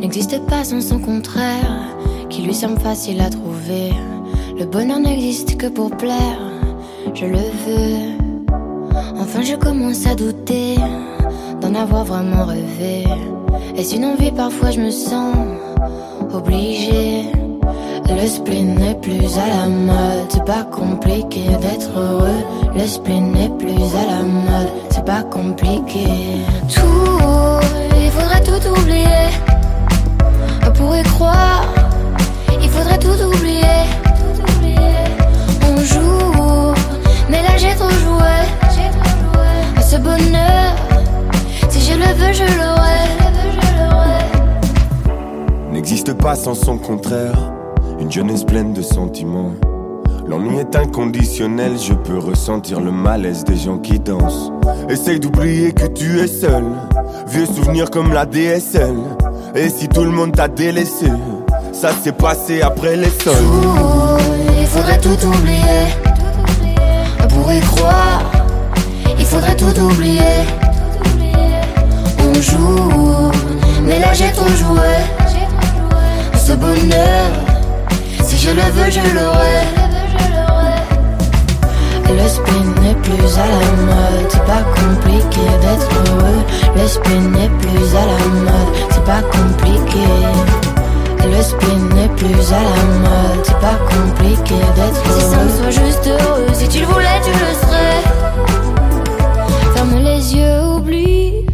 n'existe pas sans son contraire, qui lui semble facile à trouver. Le bonheur n'existe que pour plaire, je le veux. Enfin, je commence à douter d'en avoir vraiment rêvé. Est-ce une envie Parfois, je me sens obligée. Le spleen n'est plus à la mode, c'est pas compliqué d'être heureux. Le spleen n'est plus à la mode, c'est pas compliqué. Tout, il faudrait tout oublier. Pourrait croire, il faudrait tout oublier. On joue, mais là j'ai trop joué. À ce bonheur, si je le veux, je l'aurai. N'existe pas sans son contraire une jeunesse pleine de sentiments. L'ennui est inconditionnel, je peux ressentir le malaise des gens qui dansent. Essaye d'oublier que tu es seul, vieux souvenir comme la DSL. Et si tout le monde t'a délaissé, ça s'est passé après les sols. il faudrait tout oublier. On pourrait croire, il faudrait tout oublier. On joue, mais là j'ai trop joué. Ce bonheur je le veux, je l'aurai. Spin n'est plus à la mode, c'est pas compliqué. Le spin n'est plus à la mode, c'est pas compliqué d'être heureux. Si ça me soit juste heureux, si tu le voulais, tu le serais. Ferme les yeux, oublie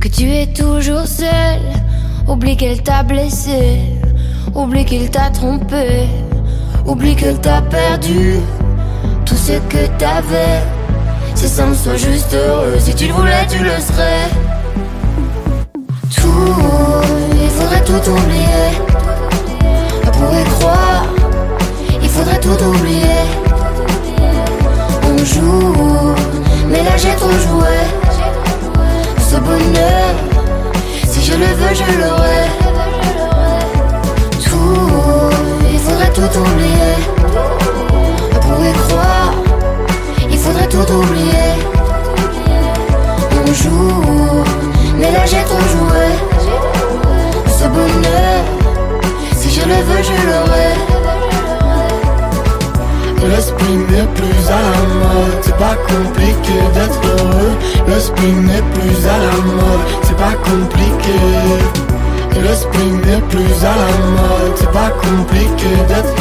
que tu es toujours seul. Oublie qu'elle t'a blessé, oublie qu'il t'a trompé. Oublie que t'as perdu tout ce que t'avais. C'est simple, sois juste heureux. Si tu le voulais, tu le serais. Tout, il faudrait tout oublier. On pourrait croire, il faudrait tout oublier. On joue, mais là j'ai trop joué. Ce bonheur, si je le veux, je l'aurai. tout oublier. On pourrait croire, il faudrait tout oublier. Le spin n'est plus à la mode, c'est pas compliqué d'être heureux. Le spin n'est plus à la mode, c'est pas compliqué. Le spin n'est plus à la mode, c'est pas compliqué d'être